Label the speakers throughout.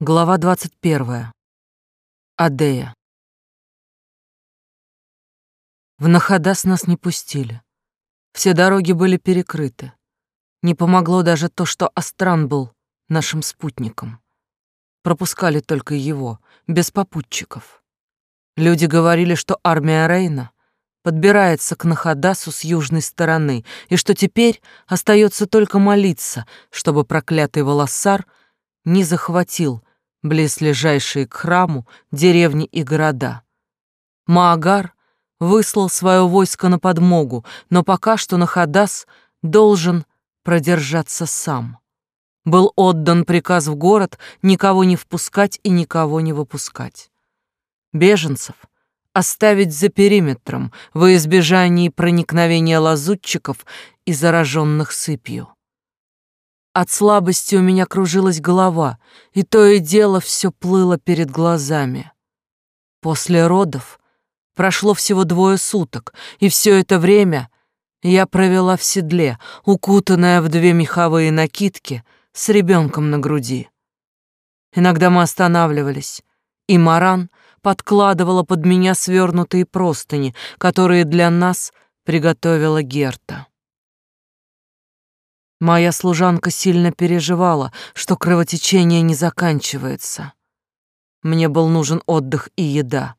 Speaker 1: Глава 21. Адея. В Нахадас нас не пустили. Все дороги были перекрыты. Не помогло даже то, что Астран был нашим спутником. Пропускали только его, без попутчиков. Люди говорили, что армия Рейна подбирается к Нахадасу с южной стороны, и что теперь остается только молиться, чтобы проклятый Волоссар не захватил близлежащие к храму деревни и города. Маагар выслал свое войско на подмогу, но пока что Нахадас должен продержаться сам. Был отдан приказ в город никого не впускать и никого не выпускать. Беженцев оставить за периметром во избежании проникновения лазутчиков и зараженных сыпью. От слабости у меня кружилась голова, и то и дело все плыло перед глазами. После родов прошло всего двое суток, и все это время я провела в седле, укутанная в две меховые накидки с ребенком на груди. Иногда мы останавливались, и Маран подкладывала под меня свернутые простыни, которые для нас приготовила Герта. Моя служанка сильно переживала, что кровотечение не заканчивается. Мне был нужен отдых и еда,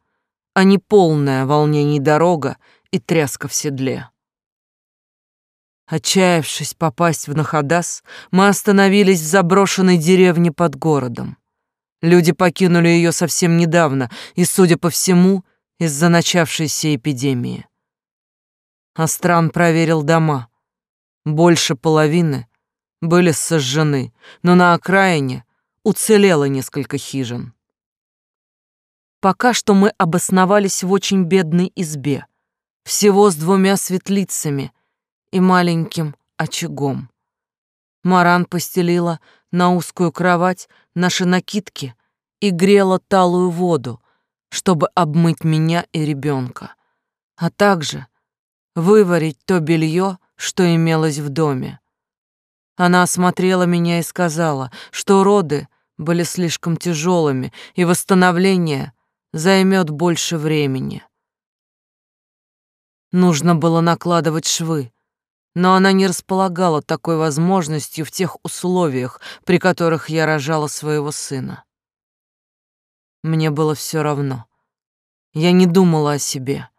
Speaker 1: а не полное волнений дорога и тряска в седле. Отчаявшись попасть в Нахадас, мы остановились в заброшенной деревне под городом. Люди покинули ее совсем недавно, и, судя по всему, из-за начавшейся эпидемии. Астран проверил дома. Больше половины были сожжены, но на окраине уцелело несколько хижин. Пока что мы обосновались в очень бедной избе, всего с двумя светлицами и маленьким очагом. Маран постелила на узкую кровать наши накидки и грела талую воду, чтобы обмыть меня и ребенка, а также выварить то белье, что имелось в доме. Она осмотрела меня и сказала, что роды были слишком тяжелыми, и восстановление займет больше времени. Нужно было накладывать швы, но она не располагала такой возможностью в тех условиях, при которых я рожала своего сына. Мне было все равно. Я не думала о себе.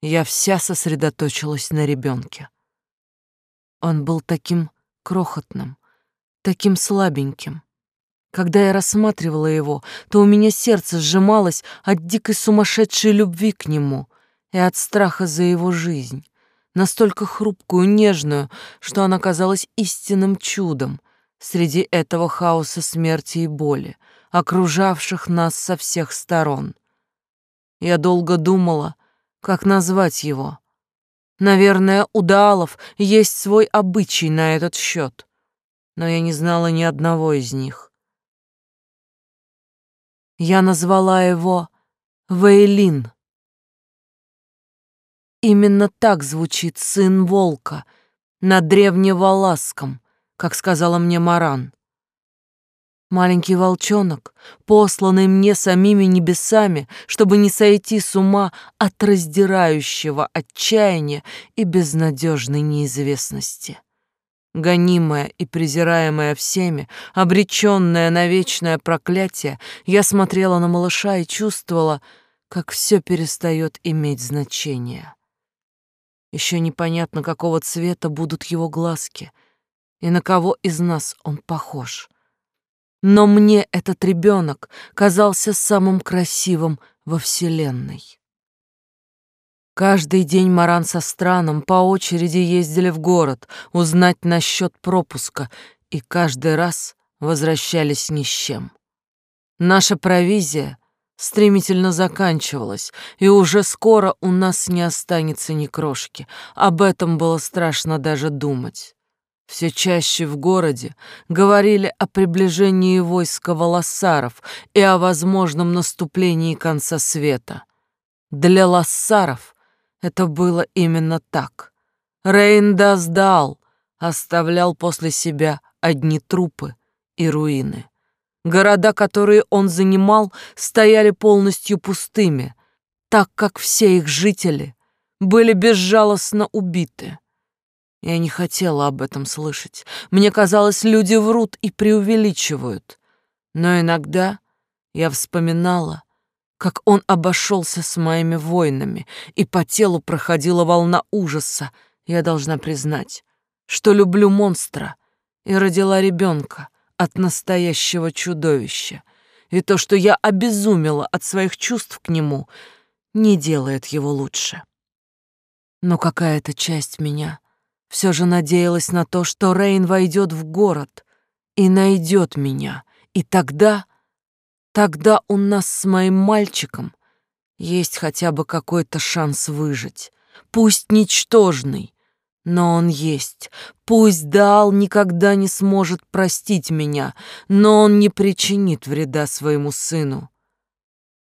Speaker 1: Я вся сосредоточилась на ребенке. Он был таким крохотным, таким слабеньким. Когда я рассматривала его, то у меня сердце сжималось от дикой сумасшедшей любви к нему и от страха за его жизнь, настолько хрупкую, нежную, что она казалась истинным чудом среди этого хаоса смерти и боли, окружавших нас со всех сторон. Я долго думала, как назвать его, Наверное, у даалов есть свой обычай на этот счет, но я не знала ни одного из них. Я назвала его Вейлин. Именно так звучит сын волка на древневаласском, как сказала мне Маран. Маленький волчонок, посланный мне самими небесами, чтобы не сойти с ума от раздирающего отчаяния и безнадежной неизвестности. Гонимая и презираемая всеми, обреченная на вечное проклятие, я смотрела на малыша и чувствовала, как все перестает иметь значение. Еще непонятно, какого цвета будут его глазки и на кого из нас он похож — но мне этот ребенок казался самым красивым во Вселенной. Каждый день Маран со Страном по очереди ездили в город узнать насчет пропуска и каждый раз возвращались ни с чем. Наша провизия стремительно заканчивалась, и уже скоро у нас не останется ни крошки. Об этом было страшно даже думать. Все чаще в городе говорили о приближении войска волоссаров и о возможном наступлении конца света. Для лассаров это было именно так. Рейн Даздал оставлял после себя одни трупы и руины. Города, которые он занимал, стояли полностью пустыми, так как все их жители были безжалостно убиты. Я не хотела об этом слышать. Мне казалось, люди врут и преувеличивают. Но иногда я вспоминала, как он обошелся с моими воинами, и по телу проходила волна ужаса. Я должна признать, что люблю монстра и родила ребенка от настоящего чудовища. И то, что я обезумела от своих чувств к нему, не делает его лучше. Но какая-то часть меня все же надеялась на то, что Рейн войдет в город и найдет меня, и тогда Тогда у нас с моим мальчиком есть хотя бы какой-то шанс выжить. Пусть ничтожный, но он есть. Пусть Даал никогда не сможет простить меня, но он не причинит вреда своему сыну.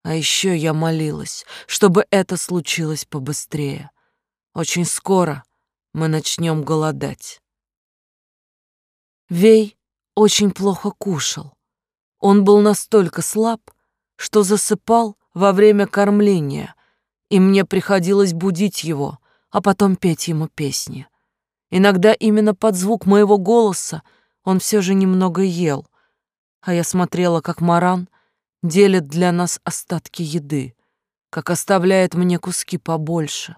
Speaker 1: А еще я молилась, чтобы это случилось побыстрее. Очень скоро мы начнем голодать. Вей очень плохо кушал. Он был настолько слаб, что засыпал во время кормления, и мне приходилось будить его, а потом петь ему песни. Иногда именно под звук моего голоса он все же немного ел, а я смотрела, как Маран делит для нас остатки еды, как оставляет мне куски побольше,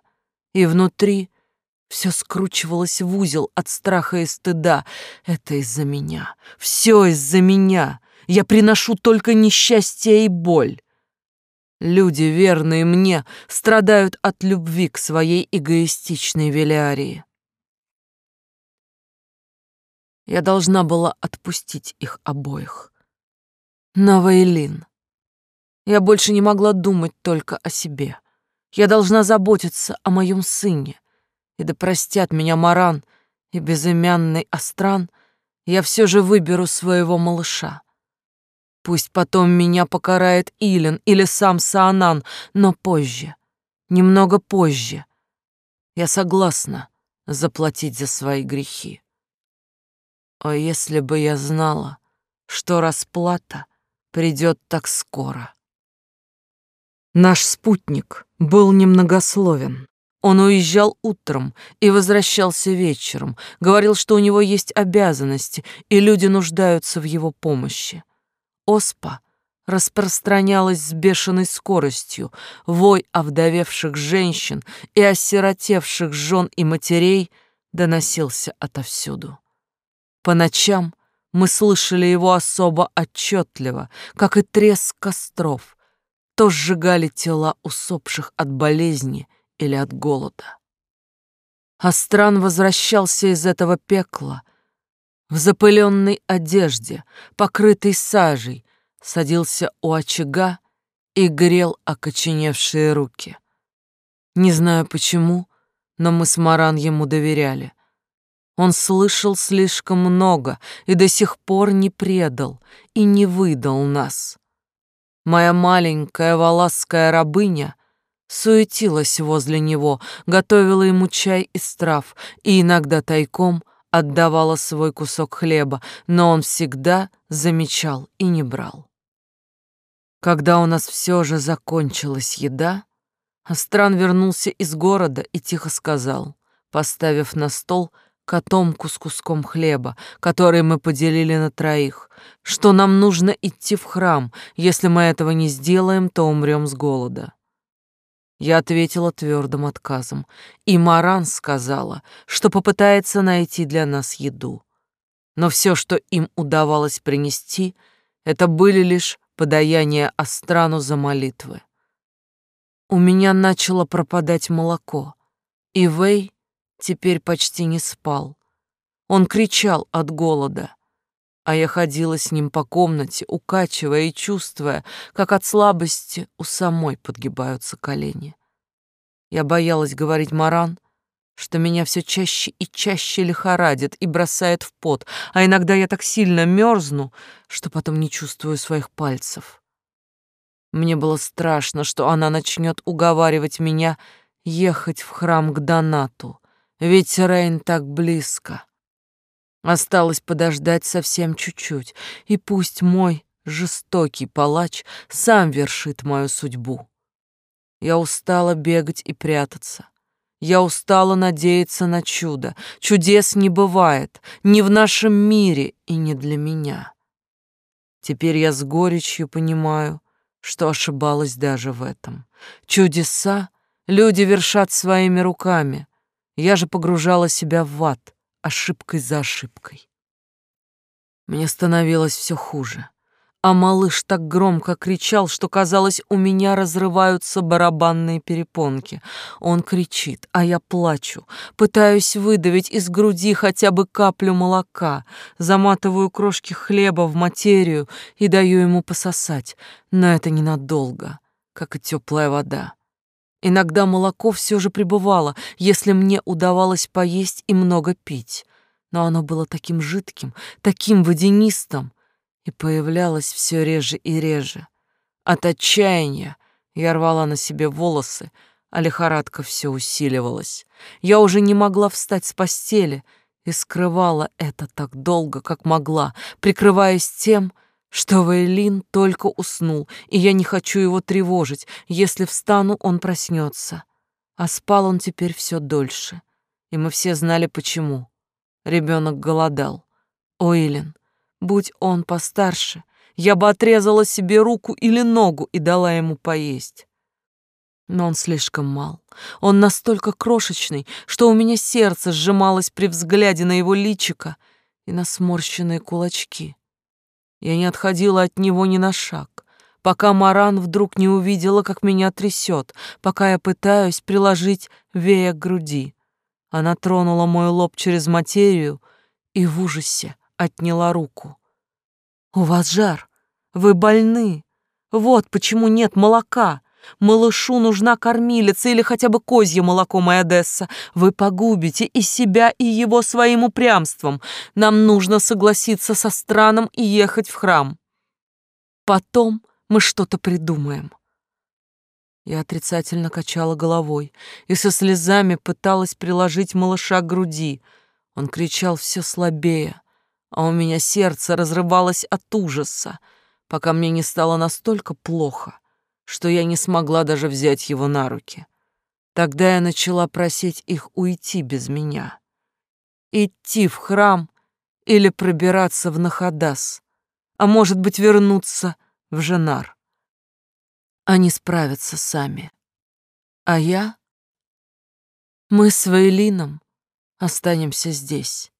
Speaker 1: и внутри все скручивалось в узел от страха и стыда. Это из-за меня, все из-за меня. Я приношу только несчастье и боль. Люди, верные мне, страдают от любви к своей эгоистичной Велиарии. Я должна была отпустить их обоих. Наваилин. Я больше не могла думать только о себе. Я должна заботиться о моем сыне. И да простят меня Маран и безымянный Астран, я все же выберу своего малыша. Пусть потом меня покарает Илен или сам Саанан, но позже, немного позже. Я согласна заплатить за свои грехи. О, если бы я знала, что расплата придет так скоро. Наш спутник был немногословен. Он уезжал утром и возвращался вечером, говорил, что у него есть обязанности, и люди нуждаются в его помощи. Оспа распространялась с бешеной скоростью, вой овдовевших женщин и осиротевших жен и матерей доносился отовсюду. По ночам мы слышали его особо отчетливо, как и треск костров, то сжигали тела усопших от болезни или от голода. Астран возвращался из этого пекла — в запыленной одежде, покрытой сажей, садился у очага и грел окоченевшие руки. Не знаю почему, но мы с Маран ему доверяли. Он слышал слишком много и до сих пор не предал и не выдал нас. Моя маленькая валасская рабыня суетилась возле него, готовила ему чай из трав и иногда тайком — отдавала свой кусок хлеба, но он всегда замечал и не брал. Когда у нас все же закончилась еда, Астран вернулся из города и тихо сказал, поставив на стол котомку с куском хлеба, который мы поделили на троих, что нам нужно идти в храм, если мы этого не сделаем, то умрем с голода. Я ответила твердым отказом, и Маран сказала, что попытается найти для нас еду. Но все, что им удавалось принести, это были лишь подаяния Астрану за молитвы. У меня начало пропадать молоко, и Вэй теперь почти не спал. Он кричал от голода а я ходила с ним по комнате, укачивая и чувствуя, как от слабости у самой подгибаются колени. Я боялась говорить Маран, что меня все чаще и чаще лихорадит и бросает в пот, а иногда я так сильно мерзну, что потом не чувствую своих пальцев. Мне было страшно, что она начнет уговаривать меня ехать в храм к Донату, ведь Рейн так близко. Осталось подождать совсем чуть-чуть, и пусть мой жестокий палач сам вершит мою судьбу. Я устала бегать и прятаться. Я устала надеяться на чудо. Чудес не бывает, ни в нашем мире и не для меня. Теперь я с горечью понимаю, что ошибалась даже в этом. Чудеса люди вершат своими руками. Я же погружала себя в ад, ошибкой за ошибкой. Мне становилось все хуже а малыш так громко кричал, что, казалось, у меня разрываются барабанные перепонки. Он кричит, а я плачу, пытаюсь выдавить из груди хотя бы каплю молока, заматываю крошки хлеба в материю и даю ему пососать, но это ненадолго, как и теплая вода. Иногда молоко все же пребывало, если мне удавалось поесть и много пить, но оно было таким жидким, таким водянистым, и появлялась все реже и реже. От отчаяния я рвала на себе волосы, а лихорадка все усиливалась. Я уже не могла встать с постели и скрывала это так долго, как могла, прикрываясь тем, что Вейлин только уснул, и я не хочу его тревожить. Если встану, он проснется. А спал он теперь все дольше. И мы все знали, почему. Ребенок голодал. Ойлен, Будь он постарше, я бы отрезала себе руку или ногу и дала ему поесть. Но он слишком мал. Он настолько крошечный, что у меня сердце сжималось при взгляде на его личико и на сморщенные кулачки. Я не отходила от него ни на шаг, пока Маран вдруг не увидела, как меня трясет, пока я пытаюсь приложить вея к груди. Она тронула мой лоб через материю и в ужасе отняла руку. «У вас жар. Вы больны. Вот почему нет молока. Малышу нужна кормилица или хотя бы козье молоко, моя Десса. Вы погубите и себя, и его своим упрямством. Нам нужно согласиться со страном и ехать в храм. Потом мы что-то придумаем». Я отрицательно качала головой и со слезами пыталась приложить малыша к груди. Он кричал все слабее а у меня сердце разрывалось от ужаса, пока мне не стало настолько плохо, что я не смогла даже взять его на руки. Тогда я начала просить их уйти без меня. Идти в храм или пробираться в Нахадас, а может быть вернуться в Женар. Они справятся сами. А я? Мы с Вейлином останемся здесь.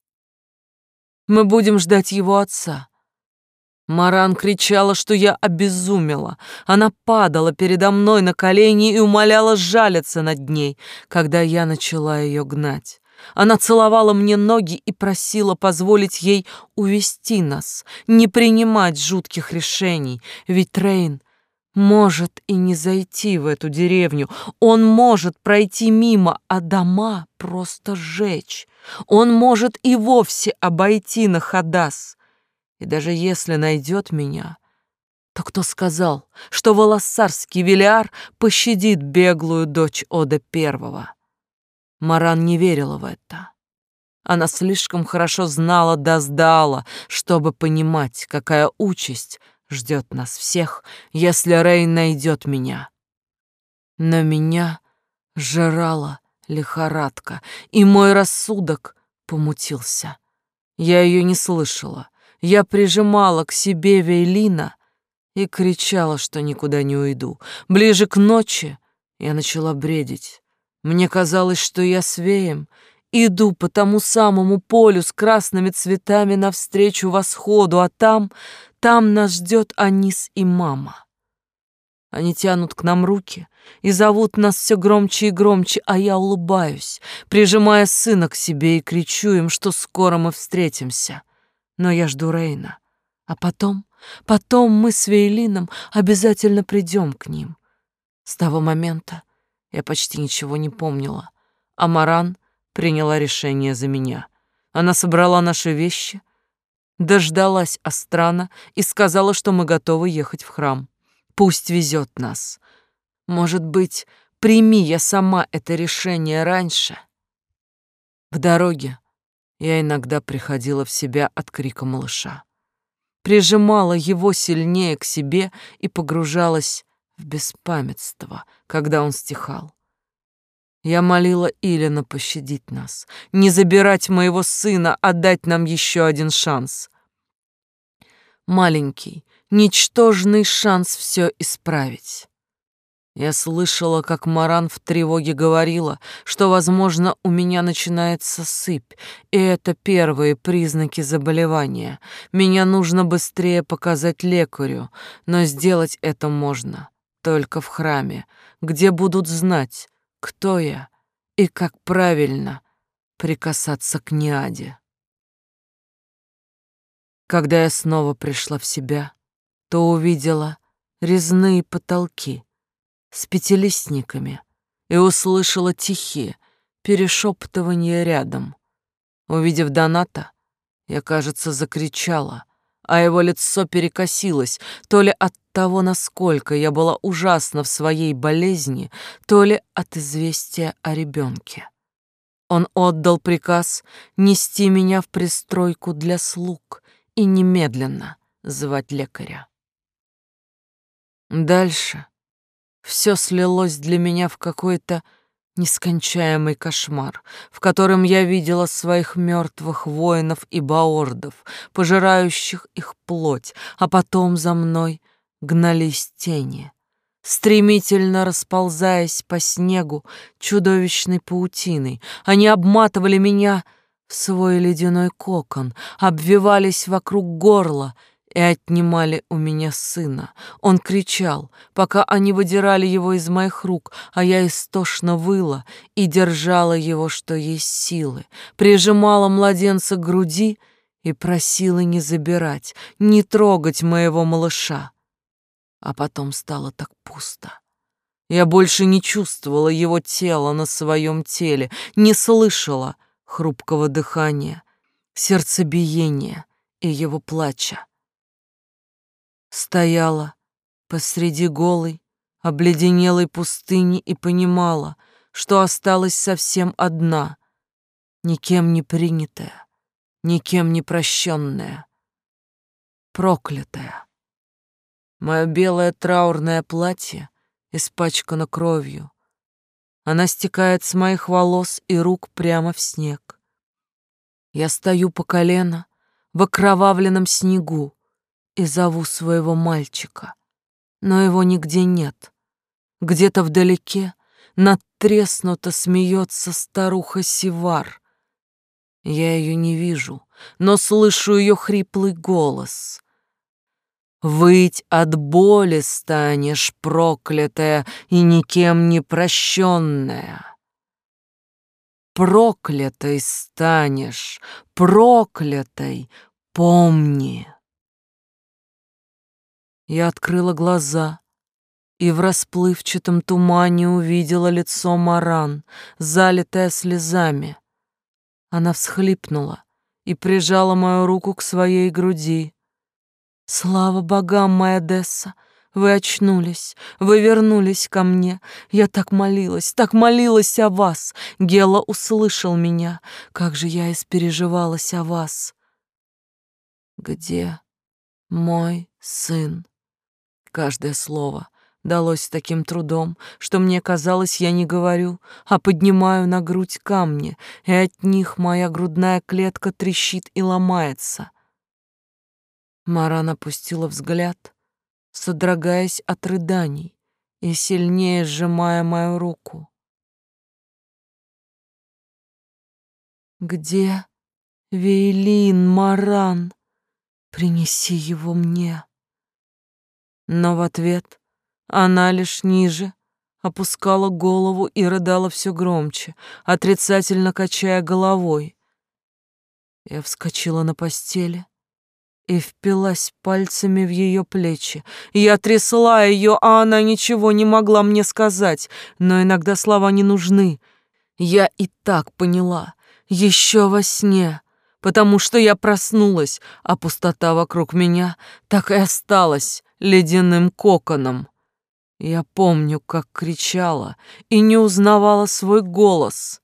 Speaker 1: Мы будем ждать его отца. Маран кричала, что я обезумела. Она падала передо мной на колени и умоляла сжалиться над ней, когда я начала ее гнать. Она целовала мне ноги и просила позволить ей увести нас, не принимать жутких решений, ведь Рейн может и не зайти в эту деревню. Он может пройти мимо, а дома просто сжечь. Он может и вовсе обойти на Хадас. И даже если найдет меня, то кто сказал, что волосарский Велиар пощадит беглую дочь Ода Первого? Маран не верила в это. Она слишком хорошо знала Даздала, чтобы понимать, какая участь ждет нас всех, если Рейн найдет меня. Но меня жрала лихорадка, и мой рассудок помутился. Я ее не слышала. Я прижимала к себе Вейлина и кричала, что никуда не уйду. Ближе к ночи я начала бредить. Мне казалось, что я с Веем иду по тому самому полю с красными цветами навстречу восходу, а там, там нас ждет Анис и мама. Они тянут к нам руки и зовут нас все громче и громче, а я улыбаюсь, прижимая сына к себе и кричу им, что скоро мы встретимся. Но я жду Рейна. А потом, потом мы с Вейлином обязательно придем к ним. С того момента я почти ничего не помнила, а Маран приняла решение за меня. Она собрала наши вещи, дождалась Астрана и сказала, что мы готовы ехать в храм. Пусть везет нас. Может быть, прими я сама это решение раньше. В дороге я иногда приходила в себя от крика малыша. прижимала его сильнее к себе и погружалась в беспамятство, когда он стихал. Я молила Илина пощадить нас, не забирать моего сына, а дать нам еще один шанс. Маленький, ничтожный шанс все исправить. Я слышала, как Маран в тревоге говорила, что, возможно, у меня начинается сыпь, и это первые признаки заболевания. Меня нужно быстрее показать лекарю, но сделать это можно только в храме, где будут знать, кто я и как правильно прикасаться к Ниаде. Когда я снова пришла в себя, то увидела резные потолки — с пятилистниками и услышала тихие перешептывания рядом. Увидев Доната, я, кажется, закричала, а его лицо перекосилось, то ли от того, насколько я была ужасна в своей болезни, то ли от известия о ребенке. Он отдал приказ нести меня в пристройку для слуг и немедленно звать лекаря. Дальше все слилось для меня в какой-то нескончаемый кошмар, в котором я видела своих мертвых воинов и баордов, пожирающих их плоть, а потом за мной гнались тени, стремительно расползаясь по снегу чудовищной паутиной. Они обматывали меня в свой ледяной кокон, обвивались вокруг горла — и отнимали у меня сына. Он кричал, пока они выдирали его из моих рук, а я истошно выла и держала его, что есть силы, прижимала младенца к груди и просила не забирать, не трогать моего малыша. А потом стало так пусто. Я больше не чувствовала его тело на своем теле, не слышала хрупкого дыхания, сердцебиения и его плача стояла посреди голой, обледенелой пустыни и понимала, что осталась совсем одна, никем не принятая, никем не прощенная, проклятая. Мое белое траурное платье испачкано кровью. Она стекает с моих волос и рук прямо в снег. Я стою по колено в окровавленном снегу, и зову своего мальчика, но его нигде нет. Где-то вдалеке надтреснуто смеется старуха Сивар. Я ее не вижу, но слышу ее хриплый голос. Выть от боли станешь, проклятая и никем не прощенная. Проклятой станешь, проклятой, помни. Я открыла глаза и в расплывчатом тумане увидела лицо Маран, залитое слезами. Она всхлипнула и прижала мою руку к своей груди. «Слава богам, моя Десса!» Вы очнулись, вы вернулись ко мне. Я так молилась, так молилась о вас. Гела услышал меня. Как же я испереживалась о вас. Где мой сын? Каждое слово далось с таким трудом, что мне казалось, я не говорю, а поднимаю на грудь камни, и от них моя грудная клетка трещит и ломается. Маран опустила взгляд, содрогаясь от рыданий и сильнее сжимая мою руку. «Где Вейлин, Маран? Принеси его мне!» Но в ответ она лишь ниже опускала голову и рыдала все громче, отрицательно качая головой. Я вскочила на постели и впилась пальцами в ее плечи. Я трясла ее, а она ничего не могла мне сказать, но иногда слова не нужны. Я и так поняла, еще во сне, потому что я проснулась, а пустота вокруг меня так и осталась ледяным коконом. Я помню, как кричала и не узнавала свой голос.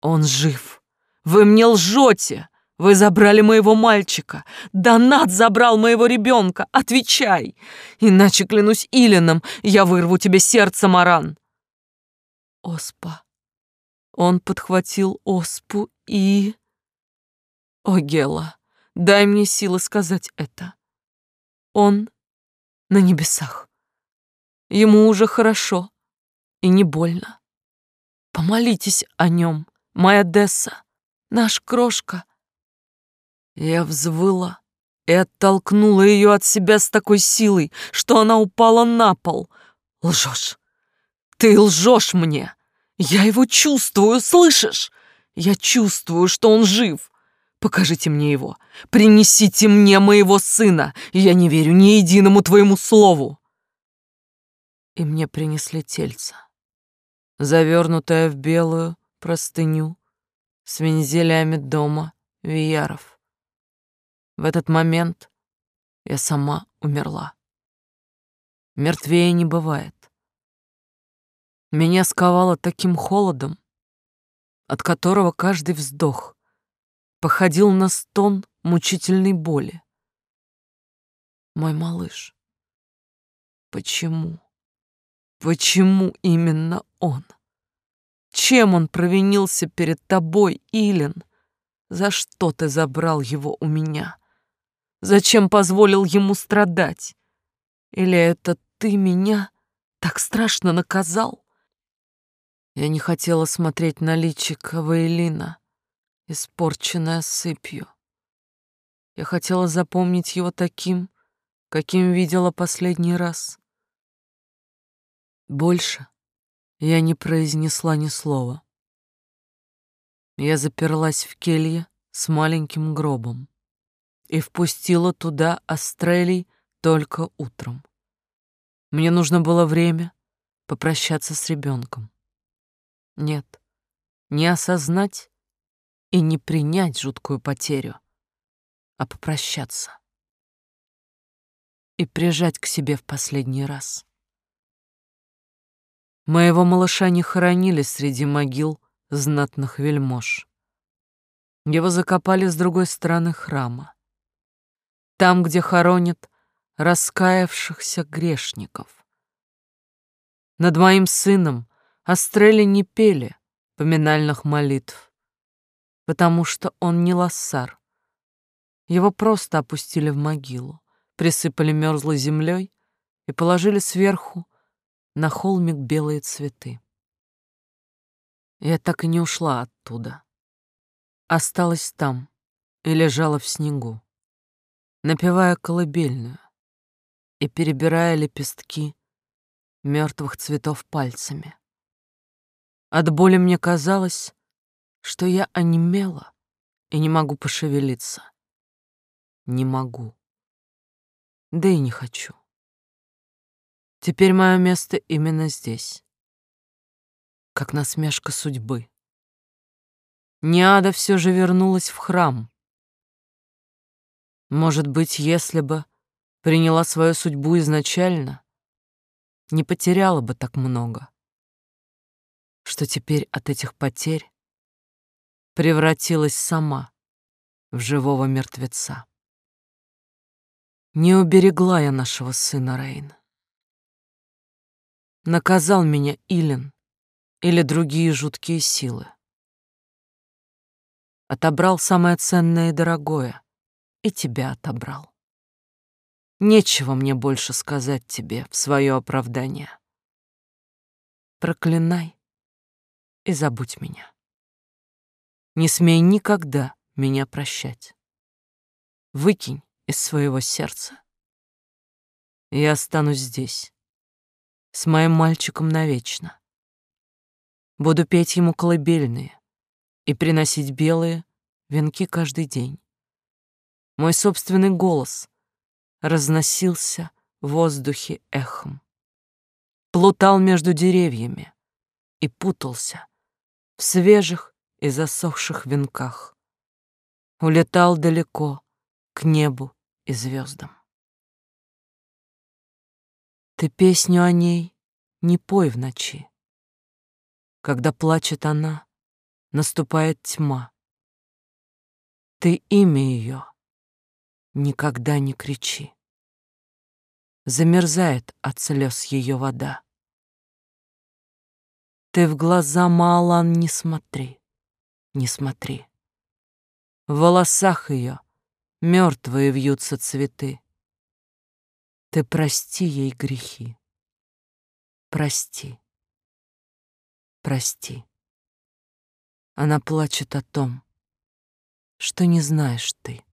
Speaker 1: «Он жив! Вы мне лжете!» Вы забрали моего мальчика. Донат забрал моего ребенка. Отвечай. Иначе, клянусь Илином, я вырву тебе сердце, Маран. Оспа. Он подхватил оспу и... О, Гела, дай мне силы сказать это. Он на небесах. Ему уже хорошо и не больно. Помолитесь о нем, моя Десса, наш крошка. Я взвыла и оттолкнула ее от себя с такой силой, что она упала на пол. Лжешь. Ты лжешь мне. Я его чувствую, слышишь? Я чувствую, что он жив. Покажите мне его. Принесите мне моего сына. Я не верю ни единому твоему слову. И мне принесли тельца завернутая в белую простыню с вензелями дома Вияров. В этот момент я сама умерла. Мертвее не бывает. Меня сковало таким холодом, от которого каждый вздох походил на стон мучительной боли. Мой малыш, почему? Почему именно он? Чем он провинился перед тобой, Илен? За что ты забрал его у меня? Зачем позволил ему страдать? Или это ты меня так страшно наказал? Я не хотела смотреть на личико Вейлина, испорченное сыпью. Я хотела запомнить его таким, каким видела последний раз. Больше я не произнесла ни слова. Я заперлась в келье с маленьким гробом и впустила туда Астрелий только утром. Мне нужно было время попрощаться с ребенком. Нет, не осознать и не принять жуткую потерю, а попрощаться и прижать к себе в последний раз. Моего малыша не хоронили среди могил знатных вельмож. Его закопали с другой стороны храма. Там, где хоронят раскаявшихся грешников. Над моим сыном Астрели не пели поминальных молитв, потому что он не лоссар. Его просто опустили в могилу, присыпали мерзлой землей и положили сверху на холмик белые цветы. Я так и не ушла оттуда. Осталась там и лежала в снегу, напевая колыбельную и перебирая лепестки мертвых цветов пальцами. От боли мне казалось, что я онемела и не могу пошевелиться. Не могу. Да и не хочу. Теперь мое место именно здесь. Как насмешка судьбы. Неада все же вернулась в храм. Может быть, если бы приняла свою судьбу изначально, не потеряла бы так много, что теперь от этих потерь превратилась сама в живого мертвеца. Не уберегла я нашего сына Рейна. Наказал меня Илен или другие жуткие силы. Отобрал самое ценное и дорогое, и тебя отобрал. Нечего мне больше сказать тебе в свое оправдание. Проклинай и забудь меня. Не смей никогда меня прощать. Выкинь из своего сердца. Я останусь здесь, с моим мальчиком навечно. Буду петь ему колыбельные и приносить белые венки каждый день. Мой собственный голос разносился в воздухе эхом, плутал между деревьями и путался в свежих и засохших венках, улетал далеко к небу и звездам. Ты песню о ней не пой в ночи. Когда плачет она, наступает тьма. Ты имя ее никогда не кричи. Замерзает от слез ее вода. Ты в глаза Маалан не смотри, не смотри. В волосах ее мертвые вьются цветы. Ты прости ей грехи. Прости. Прости. Она плачет о том, что не знаешь ты.